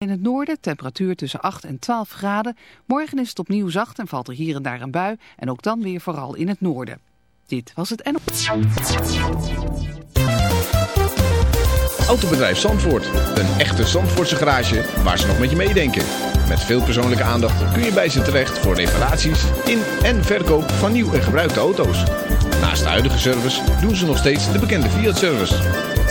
In het noorden temperatuur tussen 8 en 12 graden. Morgen is het opnieuw zacht en valt er hier en daar een bui. En ook dan weer vooral in het noorden. Dit was het en... Autobedrijf Zandvoort. Een echte Zandvoortse garage waar ze nog met je meedenken. Met veel persoonlijke aandacht kun je bij ze terecht voor reparaties in en verkoop van nieuw en gebruikte auto's. Naast de huidige service doen ze nog steeds de bekende Fiat-service.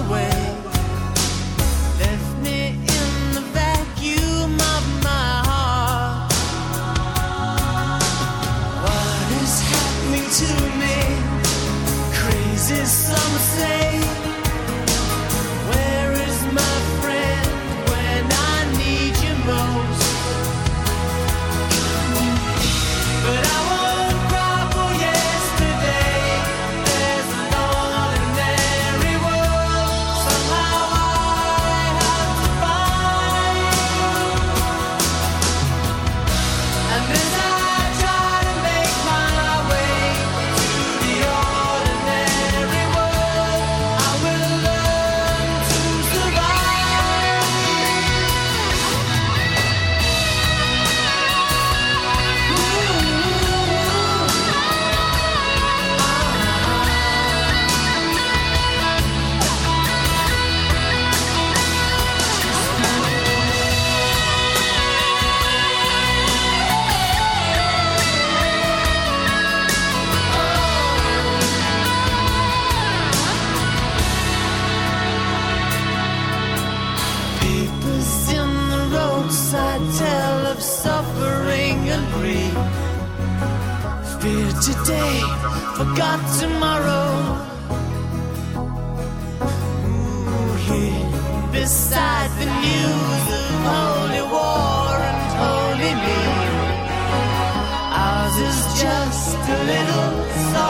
Away. A little sorrow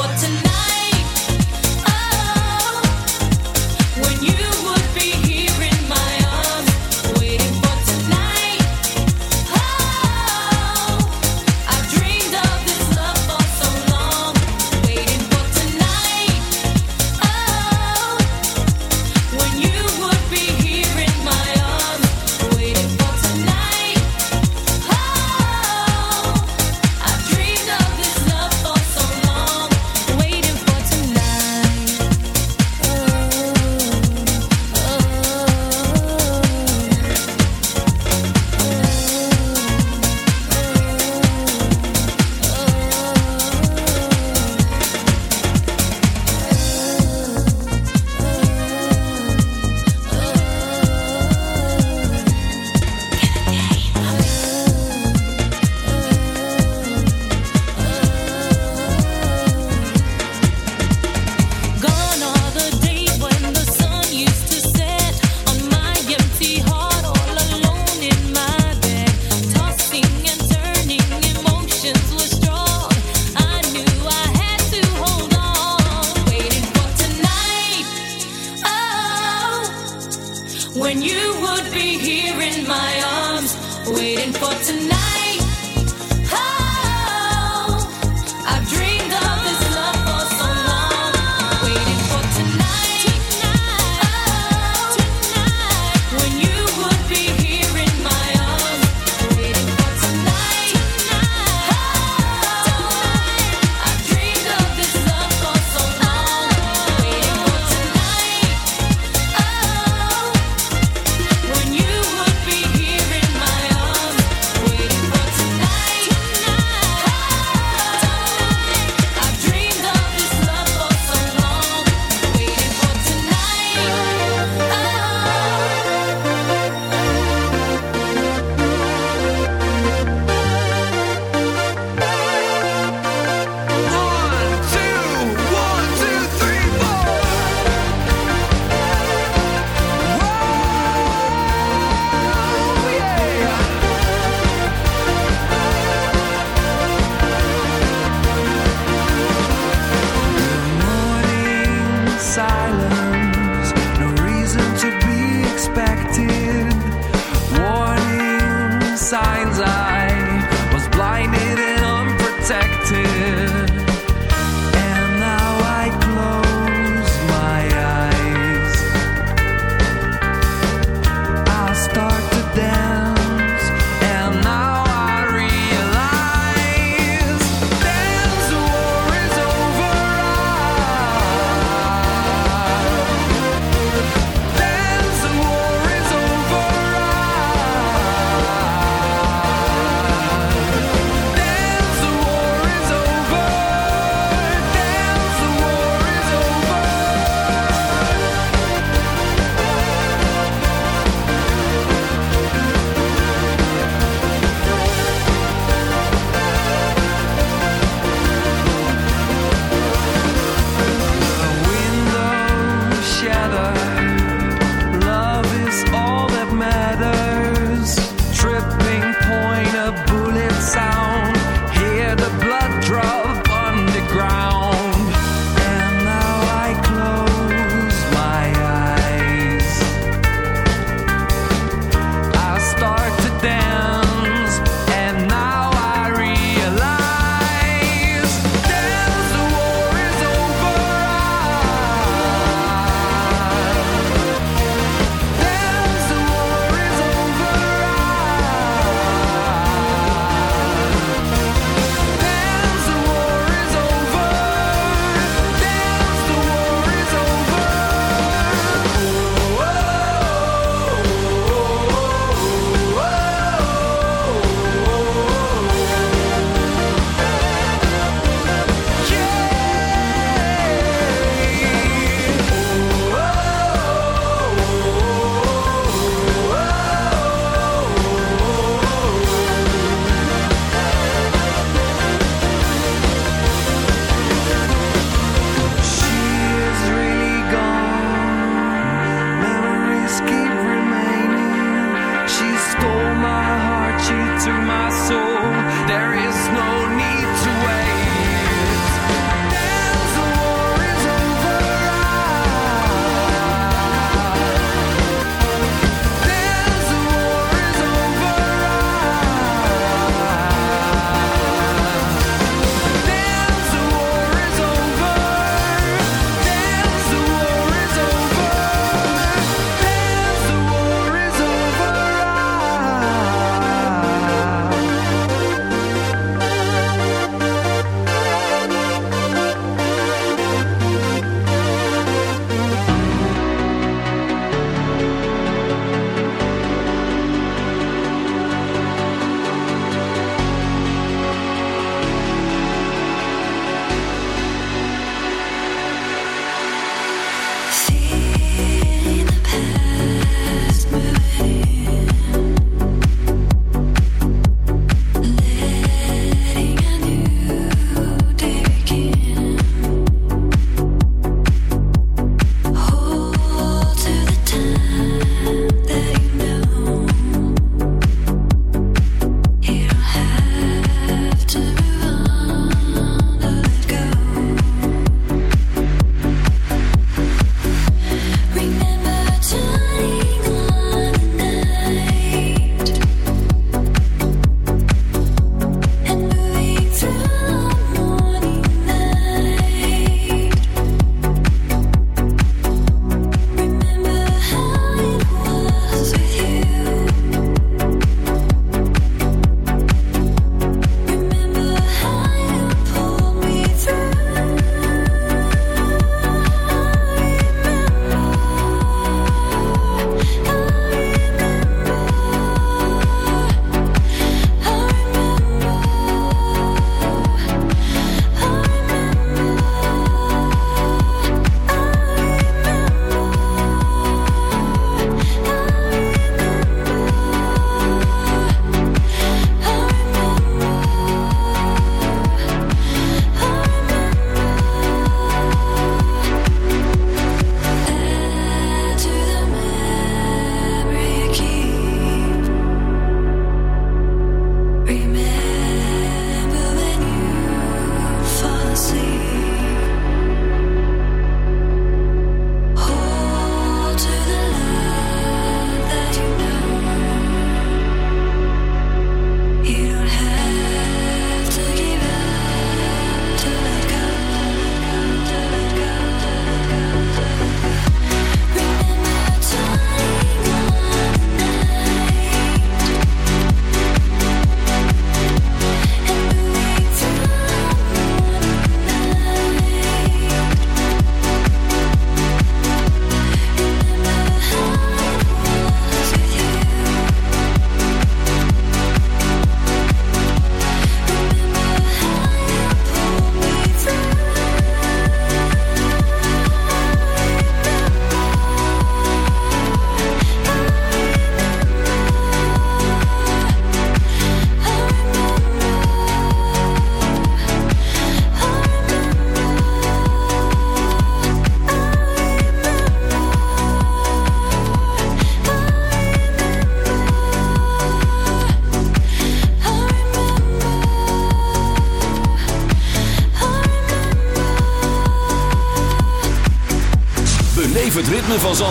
for tonight.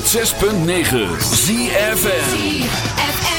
106.9 ZFN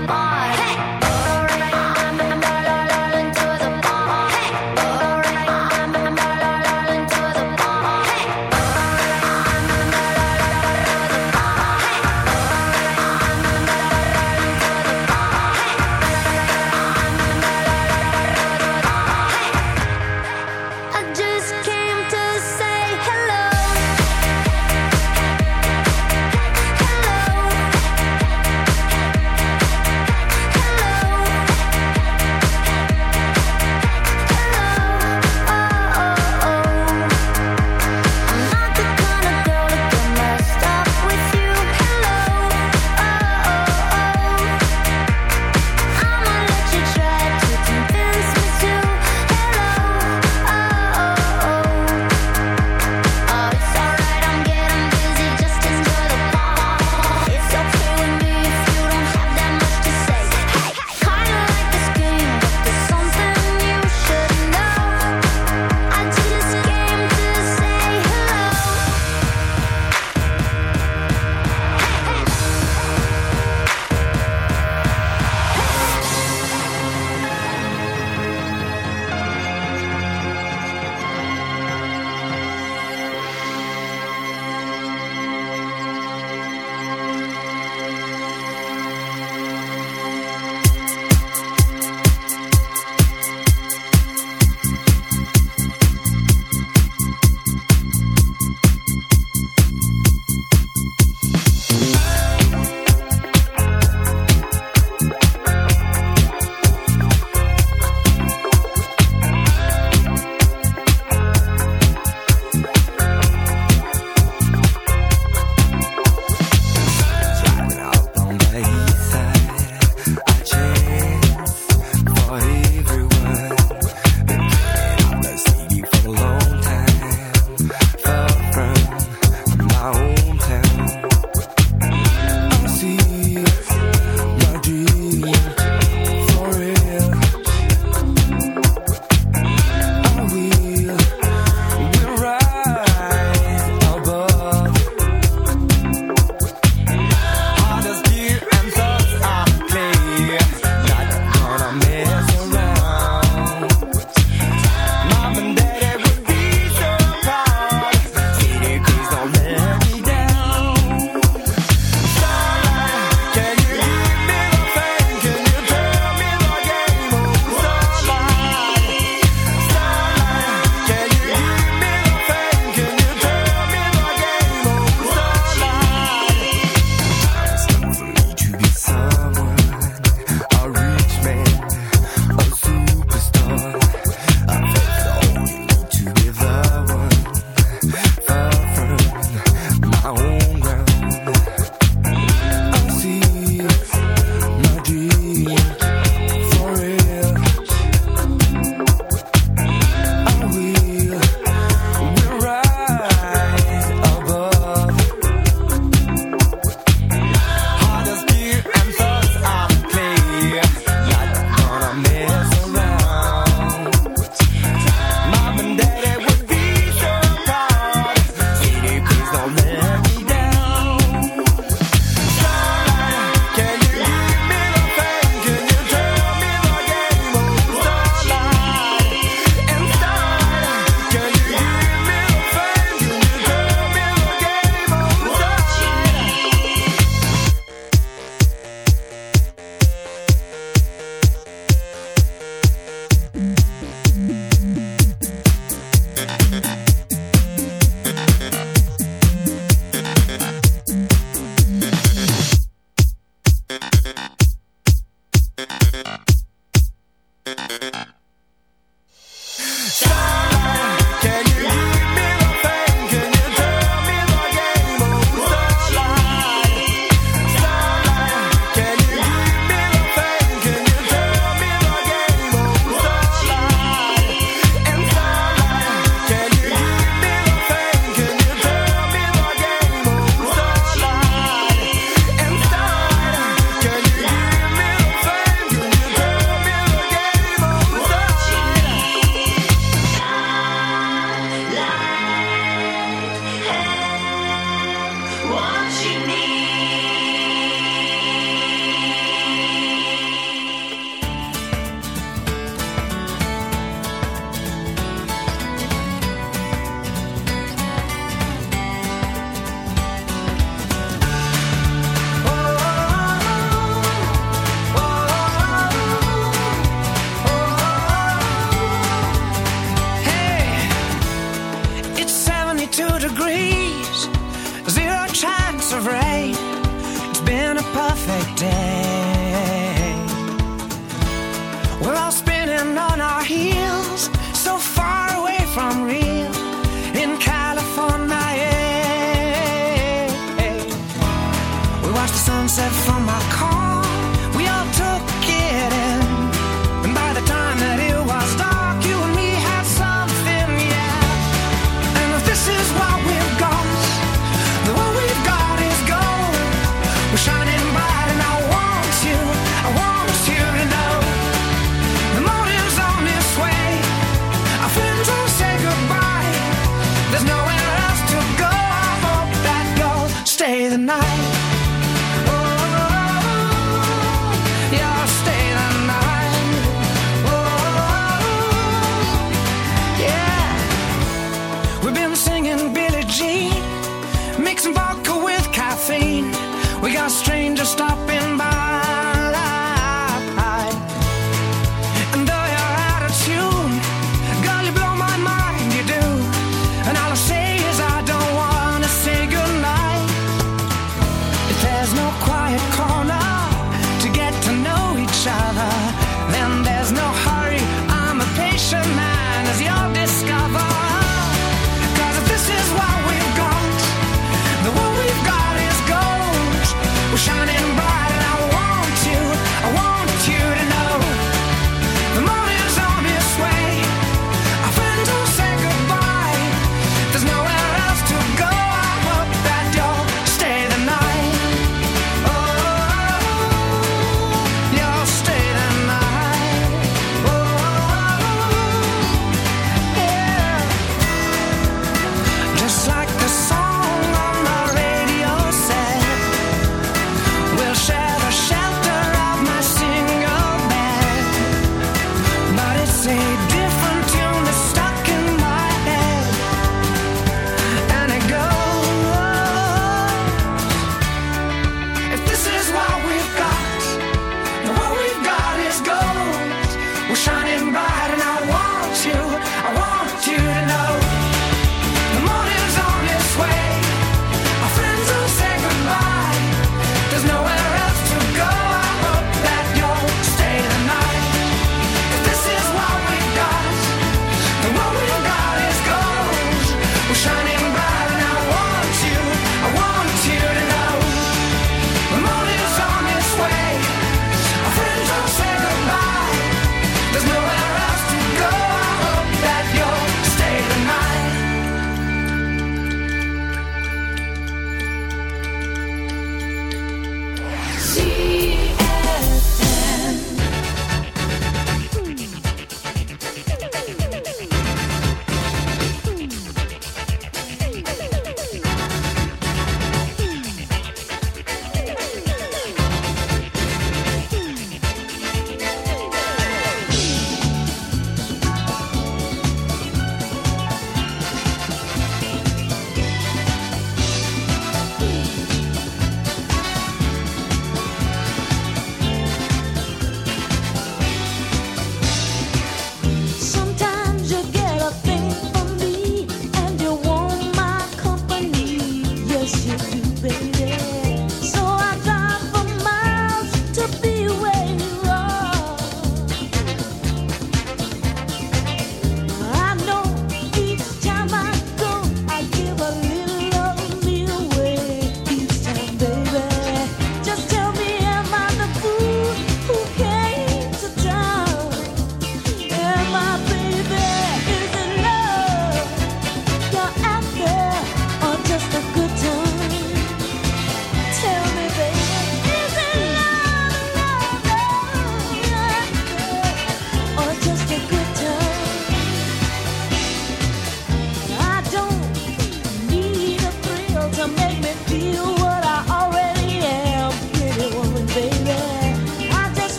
the bar.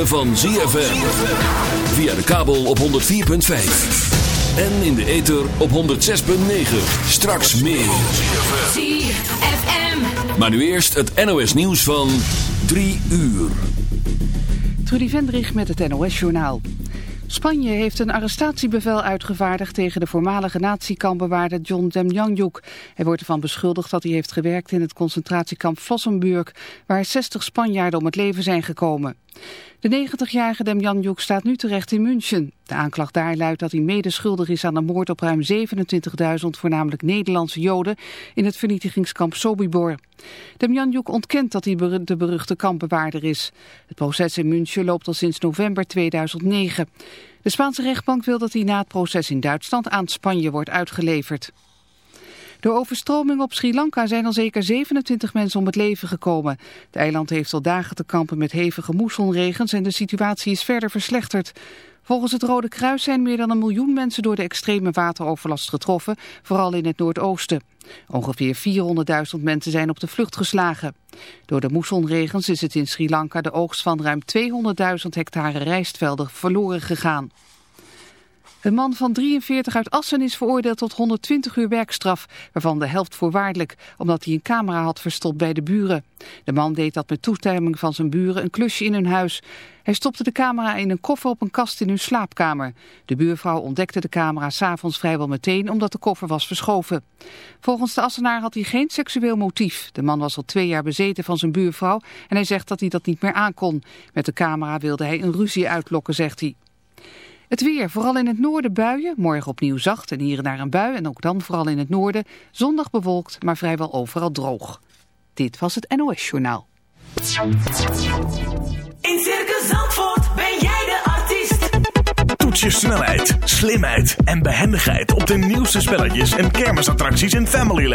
Ritme van ZFM. Via de kabel op 104.5. En in de ether op 106.9. Straks meer. ZFM. Maar nu eerst het NOS nieuws van 3 uur. Trudy Vendrich met het NOS-journaal. Spanje heeft een arrestatiebevel uitgevaardigd tegen de voormalige nazi-kampbewaarder John Demjanjuk. Hij wordt ervan beschuldigd dat hij heeft gewerkt in het concentratiekamp Flossenburg, waar 60 Spanjaarden om het leven zijn gekomen. De 90-jarige Demjanjuk staat nu terecht in München. De aanklacht daar luidt dat hij medeschuldig is aan de moord op ruim 27.000 voornamelijk Nederlandse Joden in het vernietigingskamp Sobibor. Demjanjuk ontkent dat hij de beruchte kampbewaarder is. Het proces in München loopt al sinds november 2009. De Spaanse rechtbank wil dat hij na het proces in Duitsland aan Spanje wordt uitgeleverd. Door overstroming op Sri Lanka zijn al zeker 27 mensen om het leven gekomen. Het eiland heeft al dagen te kampen met hevige moessonregens en de situatie is verder verslechterd. Volgens het Rode Kruis zijn meer dan een miljoen mensen door de extreme wateroverlast getroffen, vooral in het Noordoosten. Ongeveer 400.000 mensen zijn op de vlucht geslagen. Door de moessonregens is het in Sri Lanka de oogst van ruim 200.000 hectare rijstvelden verloren gegaan. Een man van 43 uit Assen is veroordeeld tot 120 uur werkstraf, waarvan de helft voorwaardelijk, omdat hij een camera had verstopt bij de buren. De man deed dat met toestemming van zijn buren een klusje in hun huis. Hij stopte de camera in een koffer op een kast in hun slaapkamer. De buurvrouw ontdekte de camera s'avonds vrijwel meteen omdat de koffer was verschoven. Volgens de Assenaar had hij geen seksueel motief. De man was al twee jaar bezeten van zijn buurvrouw en hij zegt dat hij dat niet meer aankon. Met de camera wilde hij een ruzie uitlokken, zegt hij. Het weer, vooral in het noorden buien. Morgen opnieuw zacht en hier en daar een bui. En ook dan vooral in het noorden. Zondag bewolkt, maar vrijwel overal droog. Dit was het NOS Journaal. In Circus Zandvoort ben jij de artiest. Toets je snelheid, slimheid en behendigheid op de nieuwste spelletjes en kermisattracties in Familyland.